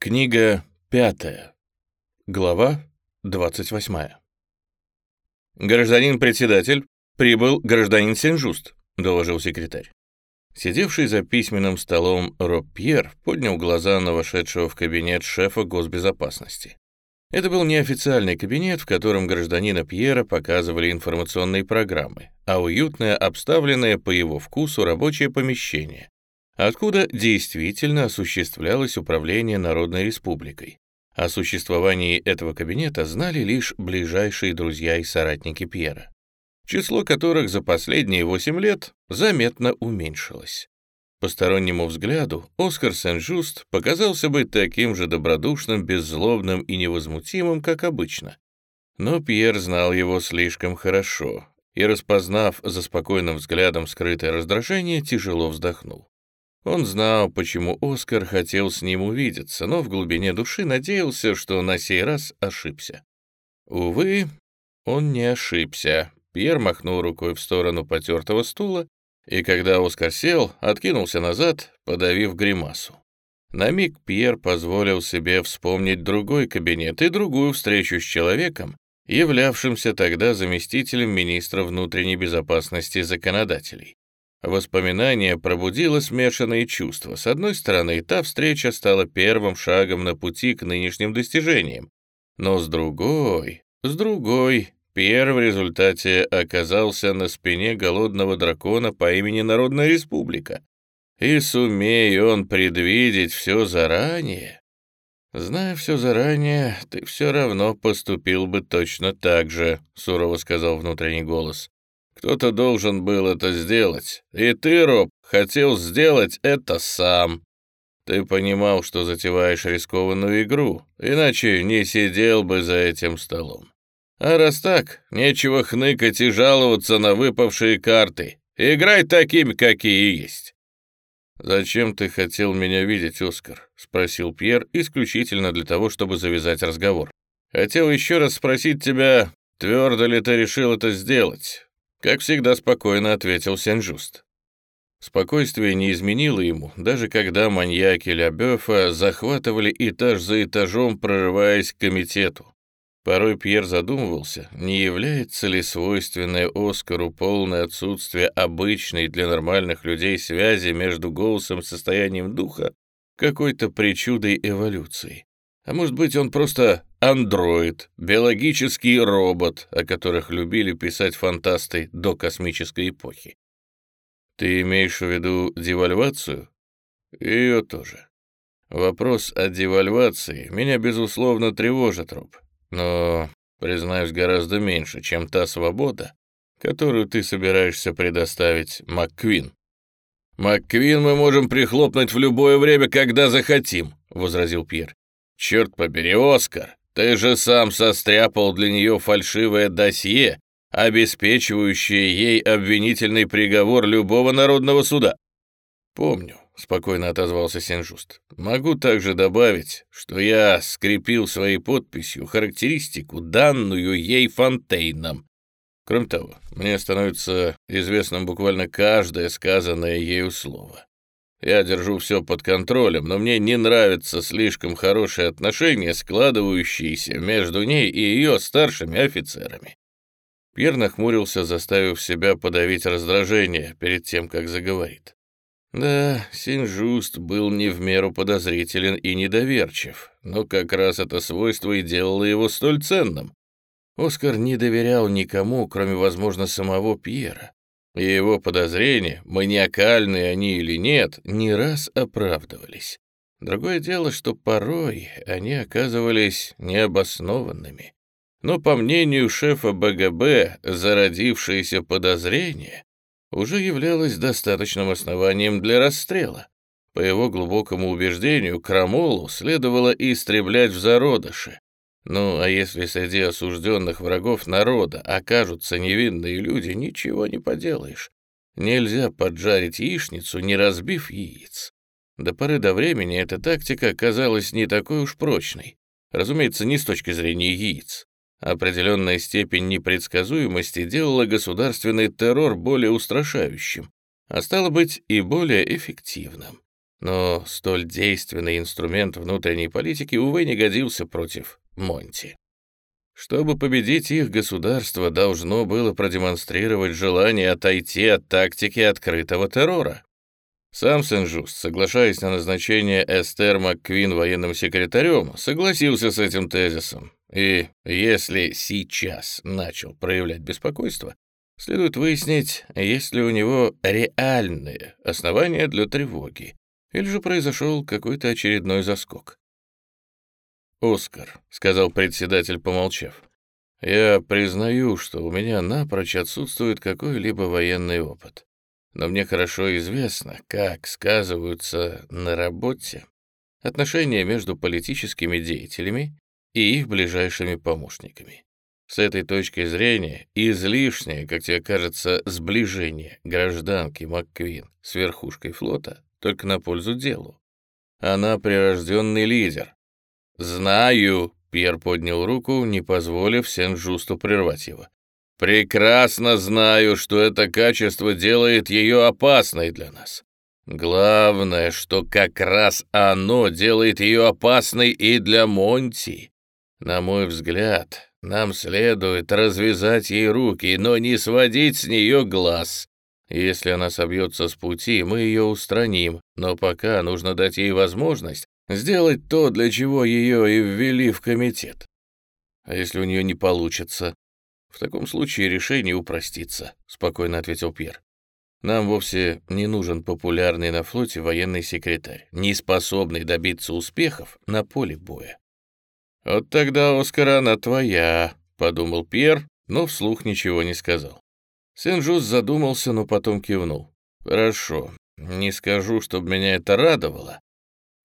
Книга пятая. Глава двадцать восьмая. «Гражданин-председатель, прибыл гражданин Сен-Жуст», — доложил секретарь. Сидевший за письменным столом Роб Пьер поднял глаза на вошедшего в кабинет шефа госбезопасности. Это был неофициальный кабинет, в котором гражданина Пьера показывали информационные программы, а уютное, обставленное по его вкусу рабочее помещение, откуда действительно осуществлялось управление Народной Республикой. О существовании этого кабинета знали лишь ближайшие друзья и соратники Пьера, число которых за последние 8 лет заметно уменьшилось. Постороннему взгляду Оскар Сен-Жуст показался бы таким же добродушным, беззлобным и невозмутимым, как обычно. Но Пьер знал его слишком хорошо и, распознав за спокойным взглядом скрытое раздражение, тяжело вздохнул. Он знал, почему Оскар хотел с ним увидеться, но в глубине души надеялся, что на сей раз ошибся. Увы, он не ошибся. Пьер махнул рукой в сторону потертого стула, и когда Оскар сел, откинулся назад, подавив гримасу. На миг Пьер позволил себе вспомнить другой кабинет и другую встречу с человеком, являвшимся тогда заместителем министра внутренней безопасности законодателей. Воспоминание пробудило смешанные чувства. С одной стороны, та встреча стала первым шагом на пути к нынешним достижениям. Но с другой, с другой, Пьер в результате оказался на спине голодного дракона по имени Народная Республика. И сумей он предвидеть все заранее. Зная все заранее, ты все равно поступил бы точно так же, сурово сказал внутренний голос. Кто-то должен был это сделать. И ты, Роб, хотел сделать это сам. Ты понимал, что затеваешь рискованную игру, иначе не сидел бы за этим столом. А раз так, нечего хныкать и жаловаться на выпавшие карты. Играй такими, какие есть. «Зачем ты хотел меня видеть, Оскар?» — спросил Пьер исключительно для того, чтобы завязать разговор. «Хотел еще раз спросить тебя, твердо ли ты решил это сделать. Как всегда спокойно ответил Сен-Жуст. Спокойствие не изменило ему, даже когда маньяки Лябёфа захватывали этаж за этажом, прорываясь к комитету. Порой Пьер задумывался, не является ли свойственное Оскару полное отсутствие обычной для нормальных людей связи между голосом и состоянием духа какой-то причудой эволюции. А может быть, он просто андроид, биологический робот, о которых любили писать фантасты до космической эпохи. Ты имеешь в виду девальвацию? Ее тоже. Вопрос о девальвации меня, безусловно, тревожит, Роб. Но, признаюсь, гораздо меньше, чем та свобода, которую ты собираешься предоставить МакКвин. «МакКвин мы можем прихлопнуть в любое время, когда захотим», — возразил Пьер. «Черт побери, Оскар, ты же сам состряпал для нее фальшивое досье, обеспечивающее ей обвинительный приговор любого народного суда». «Помню», — спокойно отозвался Сенжуст. «Могу также добавить, что я скрепил своей подписью характеристику, данную ей Фонтейном. Кроме того, мне становится известным буквально каждое сказанное ею слово. Я держу все под контролем, но мне не нравятся слишком хорошие отношения, складывающиеся между ней и ее старшими офицерами. Пьер нахмурился, заставив себя подавить раздражение перед тем, как заговорит. Да, Синжуст был не в меру подозрителен и недоверчив, но как раз это свойство и делало его столь ценным. Оскар не доверял никому, кроме, возможно, самого Пьера и его подозрения, маниакальные они или нет, не раз оправдывались. Другое дело, что порой они оказывались необоснованными. Но, по мнению шефа БГБ, зародившееся подозрение уже являлось достаточным основанием для расстрела. По его глубокому убеждению, Крамолу следовало истреблять в зародыше, ну, а если среди осужденных врагов народа окажутся невинные люди, ничего не поделаешь. Нельзя поджарить яичницу, не разбив яиц. До поры до времени эта тактика казалась не такой уж прочной. Разумеется, не с точки зрения яиц. Определенная степень непредсказуемости делала государственный террор более устрашающим, а стало быть и более эффективным. Но столь действенный инструмент внутренней политики, увы, не годился против Монти. Чтобы победить их, государство должно было продемонстрировать желание отойти от тактики открытого террора. Сам Сен-Жуст, соглашаясь на назначение Эстер МакКвин военным секретарем, согласился с этим тезисом. И если сейчас начал проявлять беспокойство, следует выяснить, есть ли у него реальные основания для тревоги, или же произошел какой-то очередной заскок. «Оскар», — сказал председатель, помолчав, — «я признаю, что у меня напрочь отсутствует какой-либо военный опыт. Но мне хорошо известно, как сказываются на работе отношения между политическими деятелями и их ближайшими помощниками. С этой точки зрения излишнее, как тебе кажется, сближение гражданки МакКвин с верхушкой флота только на пользу делу. Она прирожденный лидер, «Знаю», — Пьер поднял руку, не позволив Сен-Жусту прервать его. «Прекрасно знаю, что это качество делает ее опасной для нас. Главное, что как раз оно делает ее опасной и для Монти. На мой взгляд, нам следует развязать ей руки, но не сводить с нее глаз. Если она собьется с пути, мы ее устраним, но пока нужно дать ей возможность Сделать то, для чего ее и ввели в комитет. А если у нее не получится? В таком случае решение упростится, спокойно ответил Пьер. Нам вовсе не нужен популярный на флоте военный секретарь, не способный добиться успехов на поле боя. «Вот тогда, Оскар, она твоя», — подумал Пьер, но вслух ничего не сказал. Сен-Жус задумался, но потом кивнул. «Хорошо, не скажу, чтобы меня это радовало,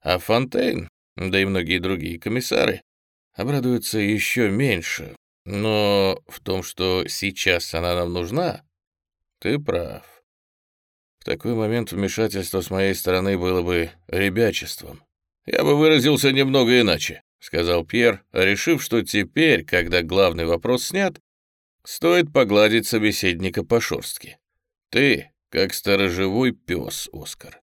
а Фонтейн, да и многие другие комиссары, обрадуются еще меньше. Но в том, что сейчас она нам нужна, ты прав. В такой момент вмешательство с моей стороны было бы ребячеством. Я бы выразился немного иначе, сказал Пьер, решив, что теперь, когда главный вопрос снят, стоит погладить собеседника по шерстке. Ты, как сторожевой пес, Оскар.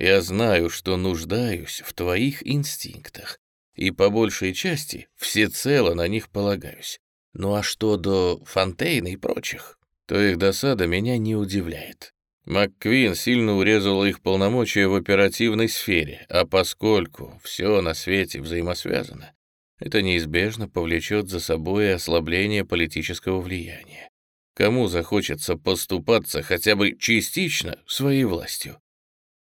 Я знаю, что нуждаюсь в твоих инстинктах, и по большей части всецело на них полагаюсь. Ну а что до Фонтейна и прочих, то их досада меня не удивляет. МакКвин сильно урезала их полномочия в оперативной сфере, а поскольку все на свете взаимосвязано, это неизбежно повлечет за собой ослабление политического влияния. Кому захочется поступаться хотя бы частично своей властью?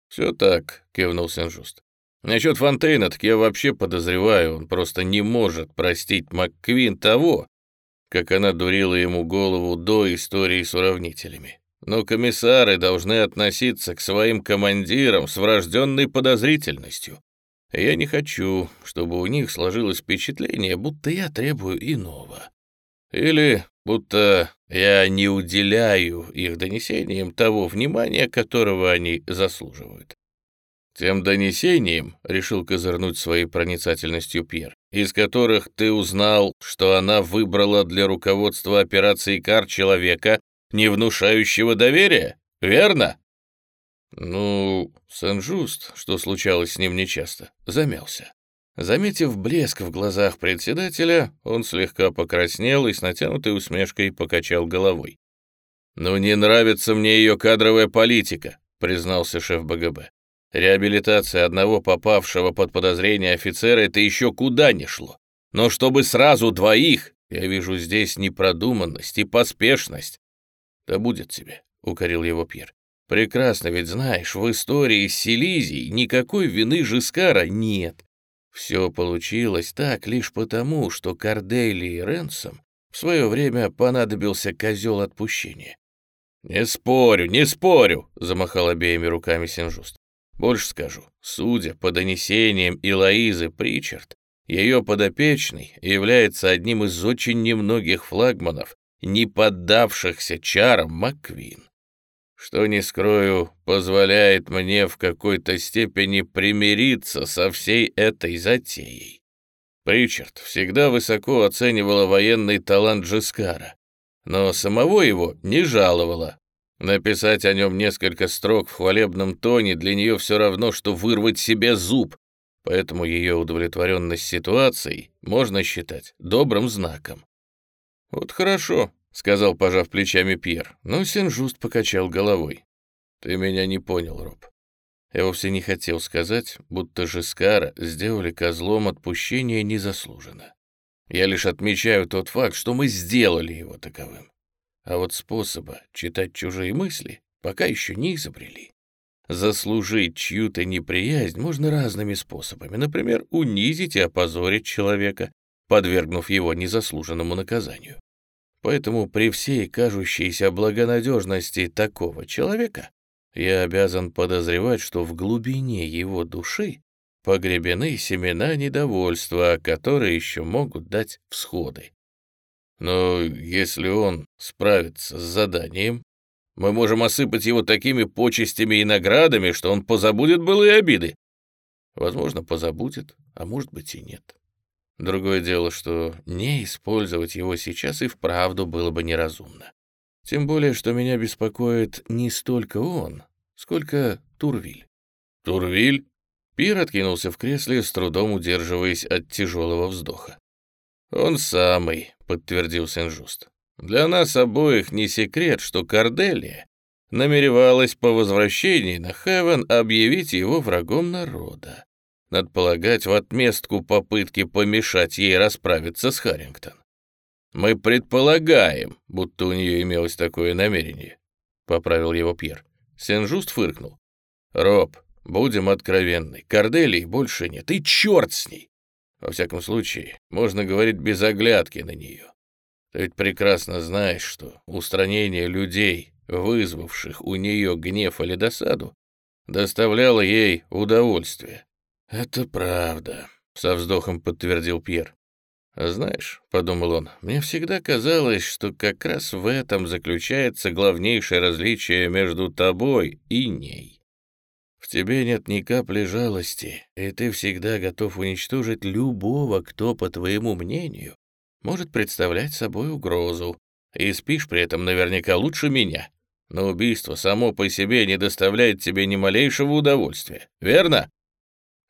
«Все так», — кивнул Сен-Жуст. «Насчет Фонтейна, так я вообще подозреваю, он просто не может простить МакКвин того, как она дурила ему голову до истории с уравнителями. Но комиссары должны относиться к своим командирам с врожденной подозрительностью. Я не хочу, чтобы у них сложилось впечатление, будто я требую иного. Или будто я не уделяю их донесениям того внимания, которого они заслуживают. Тем донесениям, — решил козырнуть своей проницательностью Пьер, из которых ты узнал, что она выбрала для руководства операции КАР человека, не внушающего доверия, верно? Ну, Сен-Жуст, что случалось с ним нечасто, замялся. Заметив блеск в глазах председателя, он слегка покраснел и с натянутой усмешкой покачал головой. «Ну не нравится мне ее кадровая политика», — признался шеф БГБ. «Реабилитация одного попавшего под подозрение офицера — это еще куда ни шло. Но чтобы сразу двоих, я вижу здесь непродуманность и поспешность». «Да будет тебе», — укорил его Пьер. «Прекрасно ведь знаешь, в истории с Силизией никакой вины Жискара нет. Все получилось так лишь потому, что Корделии Ренсом в свое время понадобился козел отпущения. «Не спорю, не спорю!» — замахал обеими руками Синжуст. «Больше скажу, судя по донесениям Илоизы Причард, ее подопечный является одним из очень немногих флагманов, не поддавшихся чарам Маквин что, не скрою, позволяет мне в какой-то степени примириться со всей этой затеей. Причард всегда высоко оценивала военный талант Джискара, но самого его не жаловала. Написать о нем несколько строк в хвалебном тоне для нее все равно, что вырвать себе зуб, поэтому ее удовлетворенность ситуацией можно считать добрым знаком. «Вот хорошо», — сказал, пожав плечами Пьер, но Сен-Жуст покачал головой. «Ты меня не понял, Роб. Я вовсе не хотел сказать, будто Жескара сделали козлом отпущения незаслуженно. Я лишь отмечаю тот факт, что мы сделали его таковым. А вот способа читать чужие мысли пока еще не изобрели. Заслужить чью-то неприязнь можно разными способами. Например, унизить и опозорить человека, подвергнув его незаслуженному наказанию. Поэтому при всей кажущейся благонадежности такого человека я обязан подозревать, что в глубине его души погребены семена недовольства, которые еще могут дать всходы. Но если он справится с заданием, мы можем осыпать его такими почестями и наградами, что он позабудет былые обиды. Возможно, позабудет, а может быть и нет. Другое дело, что не использовать его сейчас и вправду было бы неразумно. Тем более, что меня беспокоит не столько он, сколько Турвиль. Турвиль? Пир откинулся в кресле, с трудом удерживаясь от тяжелого вздоха. «Он самый», — подтвердил Сен-Жуст. «Для нас обоих не секрет, что Корделия намеревалась по возвращении на Хевен объявить его врагом народа. Надо полагать, в отместку попытки помешать ей расправиться с Харрингтон. Мы предполагаем, будто у нее имелось такое намерение», — поправил его Пьер. Сен-Жуст фыркнул. «Роб, будем откровенны, Корделии больше нет, и черт с ней! Во всяком случае, можно говорить без оглядки на нее. Ты ведь прекрасно знаешь, что устранение людей, вызвавших у нее гнев или досаду, доставляло ей удовольствие. «Это правда», — со вздохом подтвердил Пьер. «Знаешь», — подумал он, — «мне всегда казалось, что как раз в этом заключается главнейшее различие между тобой и ней. В тебе нет ни капли жалости, и ты всегда готов уничтожить любого, кто, по твоему мнению, может представлять собой угрозу, и спишь при этом наверняка лучше меня. Но убийство само по себе не доставляет тебе ни малейшего удовольствия, верно?»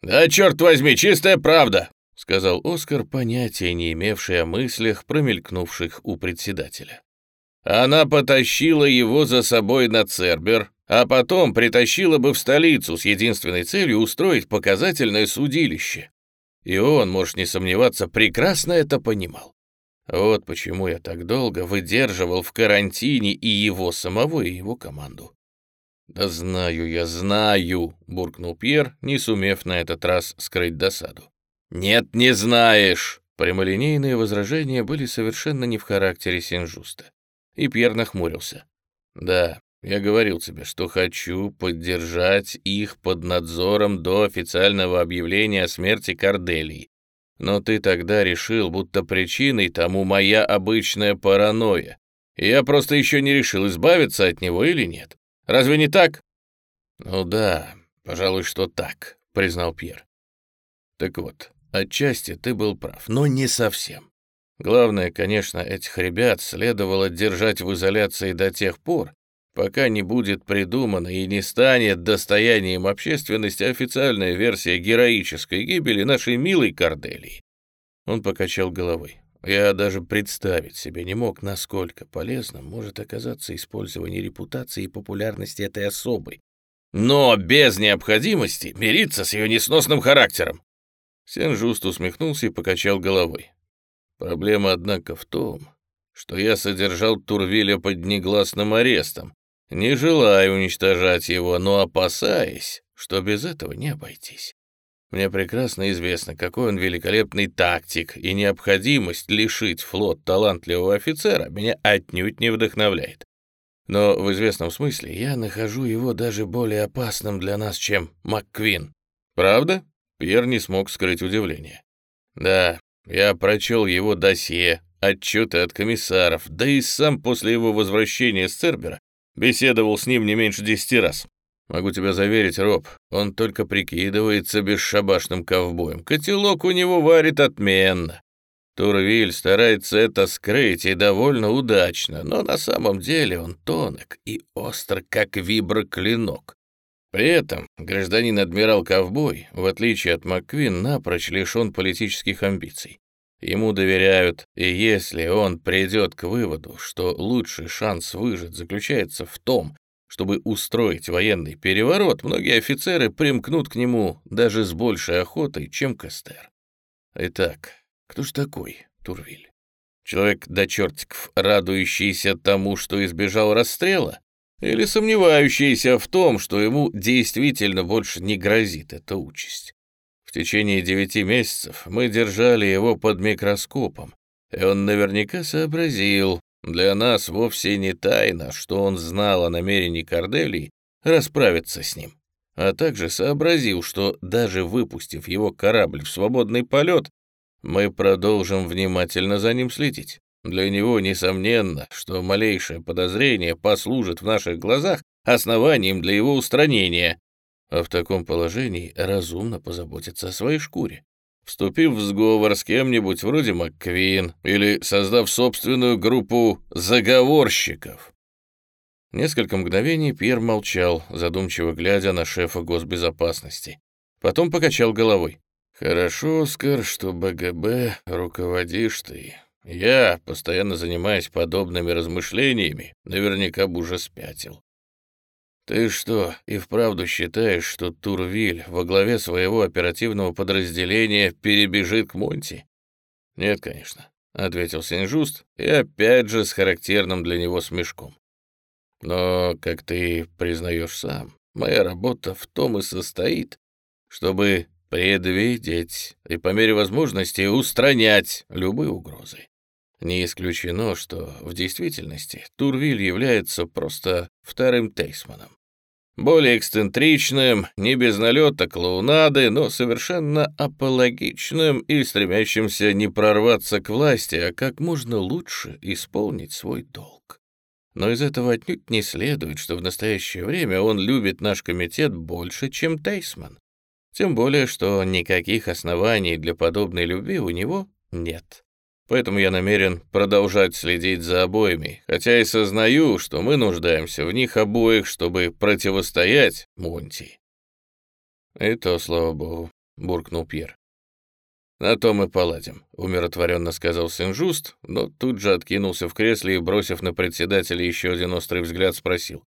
«Да, черт возьми, чистая правда!» — сказал Оскар, понятия не имевший о мыслях, промелькнувших у председателя. «Она потащила его за собой на Цербер, а потом притащила бы в столицу с единственной целью устроить показательное судилище. И он, можешь не сомневаться, прекрасно это понимал. Вот почему я так долго выдерживал в карантине и его самого, и его команду. «Да знаю я, знаю», — буркнул Пьер, не сумев на этот раз скрыть досаду. «Нет, не знаешь!» Прямолинейные возражения были совершенно не в характере Синжуста. И Пьер нахмурился. «Да, я говорил тебе, что хочу поддержать их под надзором до официального объявления о смерти Корделии. Но ты тогда решил, будто причиной тому моя обычная паранойя. И я просто еще не решил, избавиться от него или нет. Разве не так?» «Ну да, пожалуй, что так», — признал Пьер. «Так вот, Отчасти ты был прав, но не совсем. Главное, конечно, этих ребят следовало держать в изоляции до тех пор, пока не будет придумана и не станет достоянием общественности официальная версия героической гибели нашей милой Корделии. Он покачал головой. Я даже представить себе не мог, насколько полезным может оказаться использование репутации и популярности этой особой. Но без необходимости мириться с ее несносным характером. Сен-Жуст усмехнулся и покачал головой. Проблема, однако, в том, что я содержал Турвиля под негласным арестом, не желая уничтожать его, но опасаясь, что без этого не обойтись. Мне прекрасно известно, какой он великолепный тактик, и необходимость лишить флот талантливого офицера меня отнюдь не вдохновляет. Но в известном смысле я нахожу его даже более опасным для нас, чем МакКвин. Правда? Пьер не смог скрыть удивление. «Да, я прочел его досье, отчеты от комиссаров, да и сам после его возвращения с Цербера беседовал с ним не меньше десяти раз. Могу тебя заверить, Роб, он только прикидывается бесшабашным ковбоем. Котелок у него варит отменно. Турвиль старается это скрыть и довольно удачно, но на самом деле он тонок и остр, как виброклинок. При этом гражданин-адмирал Ковбой, в отличие от МакКвин, напрочь лишен политических амбиций. Ему доверяют, и если он придет к выводу, что лучший шанс выжить заключается в том, чтобы устроить военный переворот, многие офицеры примкнут к нему даже с большей охотой, чем Кастер. Итак, кто ж такой Турвиль? Человек до чертиков, радующийся тому, что избежал расстрела? Или сомневающийся в том, что ему действительно больше не грозит эта участь? В течение девяти месяцев мы держали его под микроскопом, и он наверняка сообразил, для нас вовсе не тайна, что он знал о намерении Корделии расправиться с ним, а также сообразил, что даже выпустив его корабль в свободный полет, мы продолжим внимательно за ним следить. Для него несомненно, что малейшее подозрение послужит в наших глазах основанием для его устранения, а в таком положении разумно позаботиться о своей шкуре. Вступив в сговор с кем-нибудь вроде МакКвин или создав собственную группу заговорщиков. Несколько мгновений Пьер молчал, задумчиво глядя на шефа госбезопасности. Потом покачал головой. «Хорошо, Оскар, что БГБ руководишь ты. Я, постоянно занимаясь подобными размышлениями, наверняка бы уже спятил. «Ты что, и вправду считаешь, что Турвиль во главе своего оперативного подразделения перебежит к Монти?» «Нет, конечно», — ответил Синжуст, и опять же с характерным для него смешком. «Но, как ты признаешь сам, моя работа в том и состоит, чтобы предвидеть и по мере возможности устранять любые угрозы. Не исключено, что в действительности Турвиль является просто вторым Тейсманом более эксцентричным, не без налета клоунады, но совершенно апологичным и стремящимся не прорваться к власти, а как можно лучше исполнить свой долг. Но из этого отнюдь не следует, что в настоящее время он любит наш комитет больше, чем Тейсман. Тем более, что никаких оснований для подобной любви у него нет. Поэтому я намерен продолжать следить за обоими, хотя и сознаю, что мы нуждаемся в них обоих, чтобы противостоять Монти. «И то, слава богу», — буркнул Пьер. «На то мы поладим», — умиротворенно сказал Сен-Жуст, но тут же откинулся в кресле и, бросив на председателя еще один острый взгляд, спросил.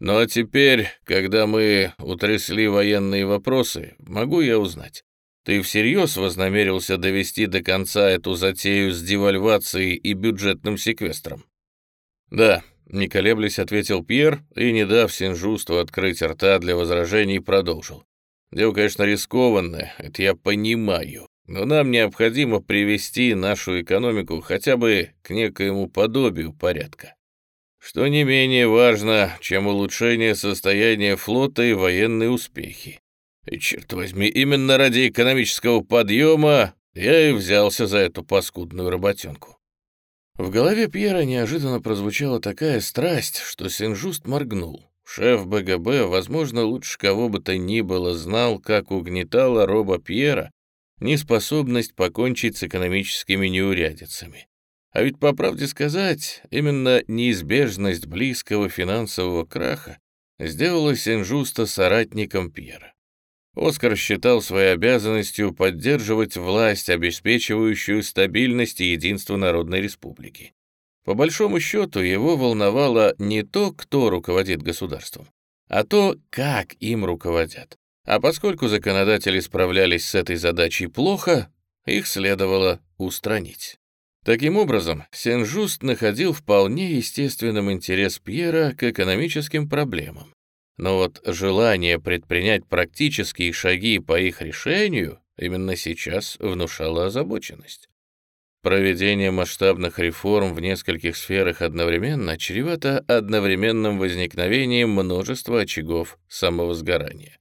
«Ну а теперь, когда мы утрясли военные вопросы, могу я узнать, ты всерьез вознамерился довести до конца эту затею с девальвацией и бюджетным секвестром? Да, не колеблясь, ответил Пьер и, не дав Синжусту открыть рта для возражений, продолжил. Дело, конечно, рискованное, это я понимаю, но нам необходимо привести нашу экономику хотя бы к некоему подобию порядка. Что не менее важно, чем улучшение состояния флота и военные успехи. И, черт возьми, именно ради экономического подъема я и взялся за эту паскудную работенку. В голове Пьера неожиданно прозвучала такая страсть, что Синжуст моргнул. Шеф БГБ, возможно, лучше кого бы то ни было, знал, как угнетала Роба Пьера неспособность покончить с экономическими неурядицами. А ведь, по правде сказать, именно неизбежность близкого финансового краха сделала Синжуста соратником Пьера. Оскар считал своей обязанностью поддерживать власть, обеспечивающую стабильность и единство Народной Республики. По большому счету, его волновало не то, кто руководит государством, а то, как им руководят. А поскольку законодатели справлялись с этой задачей плохо, их следовало устранить. Таким образом, Сен-Жуст находил вполне естественным интерес Пьера к экономическим проблемам но вот желание предпринять практические шаги по их решению именно сейчас внушало озабоченность. Проведение масштабных реформ в нескольких сферах одновременно чревато одновременным возникновением множества очагов самовозгорания.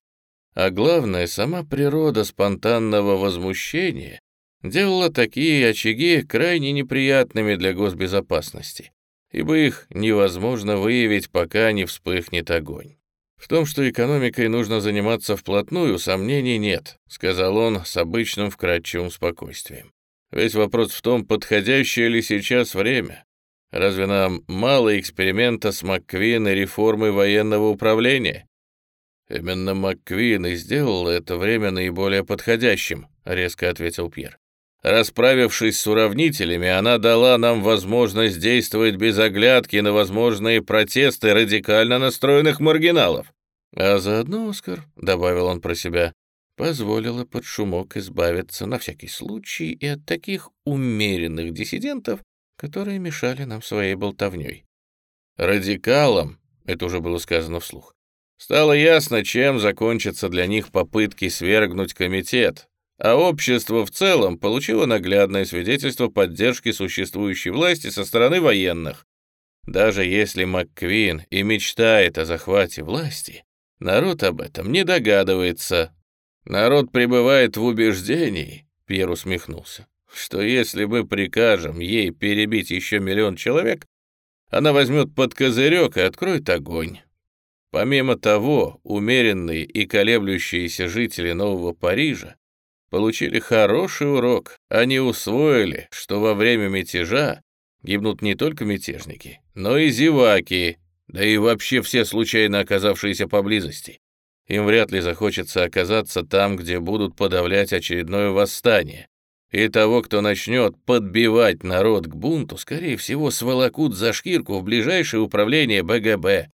А главное, сама природа спонтанного возмущения делала такие очаги крайне неприятными для госбезопасности, ибо их невозможно выявить, пока не вспыхнет огонь. «В том, что экономикой нужно заниматься вплотную, сомнений нет», — сказал он с обычным вкрадчивым спокойствием. Весь вопрос в том, подходящее ли сейчас время. Разве нам мало эксперимента с МакКвин и реформой военного управления? Именно МакКвин и сделал это время наиболее подходящим, резко ответил Пьер. Расправившись с уравнителями, она дала нам возможность действовать без оглядки на возможные протесты радикально настроенных маргиналов. А заодно, Оскар, — добавил он про себя, — позволила под шумок избавиться на всякий случай и от таких умеренных диссидентов, которые мешали нам своей болтовней. Радикалам, это уже было сказано вслух, стало ясно, чем закончатся для них попытки свергнуть комитет, а общество в целом получило наглядное свидетельство поддержки существующей власти со стороны военных. Даже если МакКвин и мечтает о захвате власти, народ об этом не догадывается. Народ пребывает в убеждении, Пьер усмехнулся, что если мы прикажем ей перебить еще миллион человек, она возьмет под козырек и откроет огонь. Помимо того, умеренные и колеблющиеся жители Нового Парижа получили хороший урок. Они усвоили, что во время мятежа гибнут не только мятежники, но и зеваки, да и вообще все случайно оказавшиеся поблизости. Им вряд ли захочется оказаться там, где будут подавлять очередное восстание. И того, кто начнет подбивать народ к бунту, скорее всего, сволокут за шкирку в ближайшее управление БГБ.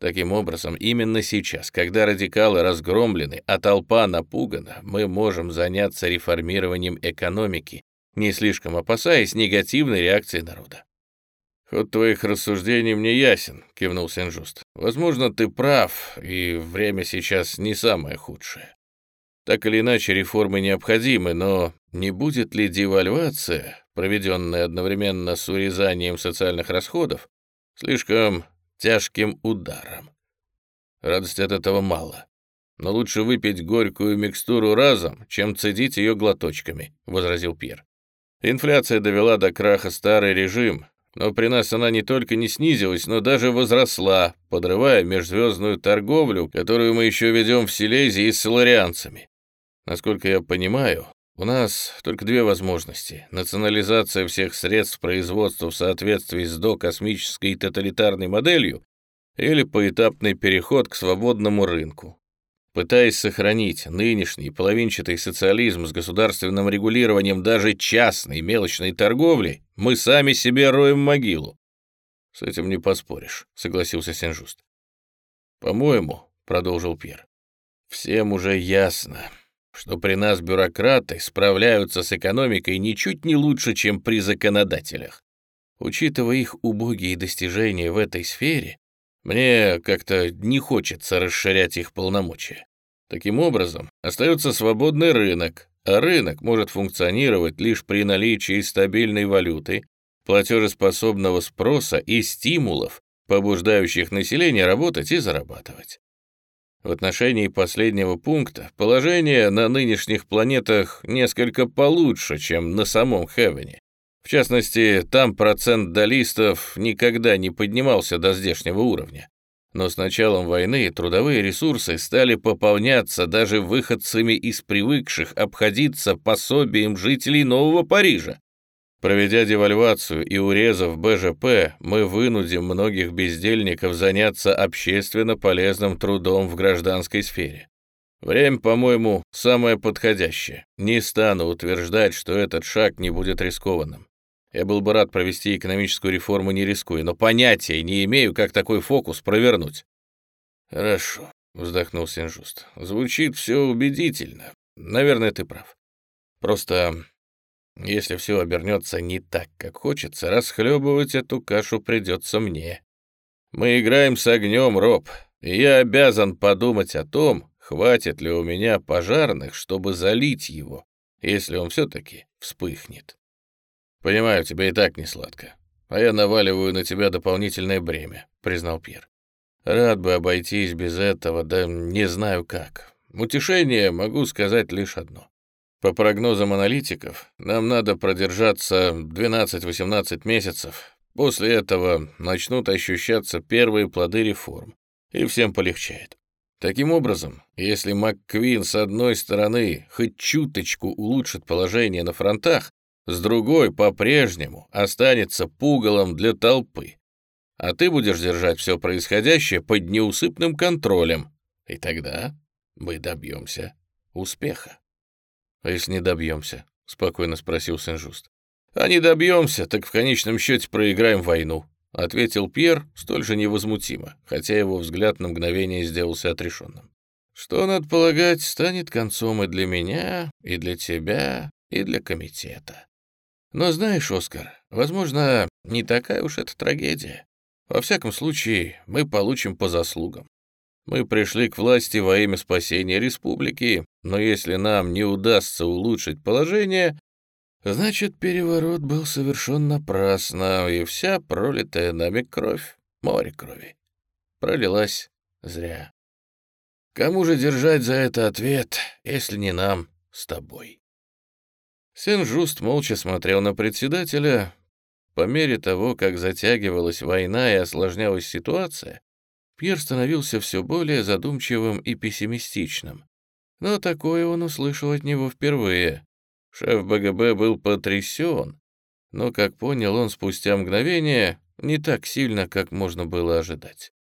Таким образом, именно сейчас, когда радикалы разгромлены, а толпа напугана, мы можем заняться реформированием экономики, не слишком опасаясь негативной реакции народа. «Ход твоих рассуждений мне ясен», — кивнул Сен-Жуст. «Возможно, ты прав, и время сейчас не самое худшее. Так или иначе, реформы необходимы, но не будет ли девальвация, проведенная одновременно с урезанием социальных расходов, слишком тяжким ударом? Радости от этого мало. Но лучше выпить горькую микстуру разом, чем цедить ее глоточками», — возразил Пьер. Инфляция довела до краха старый режим, но при нас она не только не снизилась, но даже возросла, подрывая межзвездную торговлю, которую мы еще ведем в Силезии с соларианцами. Насколько я понимаю, у нас только две возможности. Национализация всех средств производства в соответствии с докосмической тоталитарной моделью или поэтапный переход к свободному рынку. Пытаясь сохранить нынешний половинчатый социализм с государственным регулированием даже частной мелочной торговли, мы сами себе роем могилу. С этим не поспоришь, согласился Сен-Жуст. По-моему, продолжил Пьер, всем уже ясно, что при нас бюрократы справляются с экономикой ничуть не лучше, чем при законодателях. Учитывая их убогие достижения в этой сфере, мне как-то не хочется расширять их полномочия. Таким образом, остается свободный рынок, а рынок может функционировать лишь при наличии стабильной валюты, платежеспособного спроса и стимулов, побуждающих население работать и зарабатывать. В отношении последнего пункта положение на нынешних планетах несколько получше, чем на самом Хевене. В частности, там процент долистов никогда не поднимался до здешнего уровня. Но с началом войны трудовые ресурсы стали пополняться даже выходцами из привыкших обходиться пособием жителей Нового Парижа. Проведя девальвацию и урезав БЖП, мы вынудим многих бездельников заняться общественно полезным трудом в гражданской сфере. Время, по-моему, самое подходящее. Не стану утверждать, что этот шаг не будет рискованным. Я был бы рад провести экономическую реформу не рискуя, но понятия не имею, как такой фокус провернуть. Хорошо, вздохнул Синжуст. Звучит все убедительно. Наверное, ты прав. Просто если все обернется не так, как хочется, расхлебывать эту кашу придется мне. Мы играем с огнем, Роб, и я обязан подумать о том, хватит ли у меня пожарных, чтобы залить его, если он все-таки вспыхнет. Понимаю, тебе и так не сладко, а я наваливаю на тебя дополнительное бремя, признал Пьер. Рад бы обойтись без этого, да не знаю как. Утешение могу сказать лишь одно. По прогнозам аналитиков, нам надо продержаться 12-18 месяцев. После этого начнут ощущаться первые плоды реформ, и всем полегчает. Таким образом, если МакКвин с одной стороны хоть чуточку улучшит положение на фронтах, с другой по-прежнему останется пугалом для толпы. А ты будешь держать все происходящее под неусыпным контролем, и тогда мы добьемся успеха. «А если не добьемся?» — спокойно спросил Сен-Жуст. «А не добьемся, так в конечном счете проиграем войну», — ответил Пьер столь же невозмутимо, хотя его взгляд на мгновение сделался отрешенным. «Что, надо полагать, станет концом и для меня, и для тебя, и для комитета. Но знаешь, Оскар, возможно, не такая уж это трагедия. Во всяком случае, мы получим по заслугам. Мы пришли к власти во имя спасения республики, но если нам не удастся улучшить положение, значит, переворот был совершен напрасно, и вся пролитая нами кровь, море крови, пролилась зря. Кому же держать за это ответ, если не нам с тобой? Сен-Жуст молча смотрел на председателя. По мере того, как затягивалась война и осложнялась ситуация, Пьер становился все более задумчивым и пессимистичным. Но такое он услышал от него впервые. Шеф БГБ был потрясен, но, как понял он спустя мгновение, не так сильно, как можно было ожидать.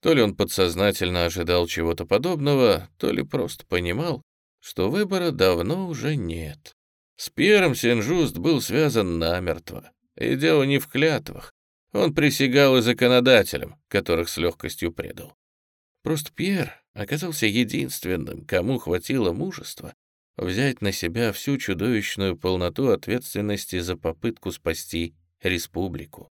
То ли он подсознательно ожидал чего-то подобного, то ли просто понимал, что выбора давно уже нет. С Пьером Сен-Жуст был связан намертво. И дело не в клятвах. Он присягал и законодателям, которых с легкостью предал. Просто Пьер оказался единственным, кому хватило мужества взять на себя всю чудовищную полноту ответственности за попытку спасти республику.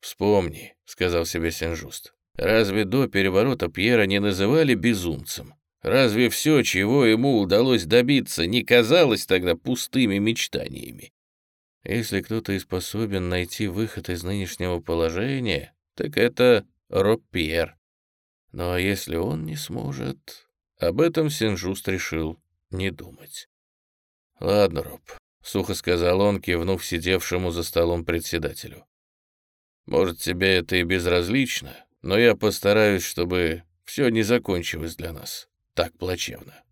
«Вспомни», — сказал себе Сен-Жуст, — «разве до переворота Пьера не называли безумцем? Разве все, чего ему удалось добиться, не казалось тогда пустыми мечтаниями? Если кто-то и способен найти выход из нынешнего положения, так это Роб Пьер. Ну а если он не сможет... Об этом Сен-Жуст решил не думать. «Ладно, Роб», — сухо сказал он, кивнув сидевшему за столом председателю. «Может, тебе это и безразлично, но я постараюсь, чтобы все не закончилось для нас так плачевно.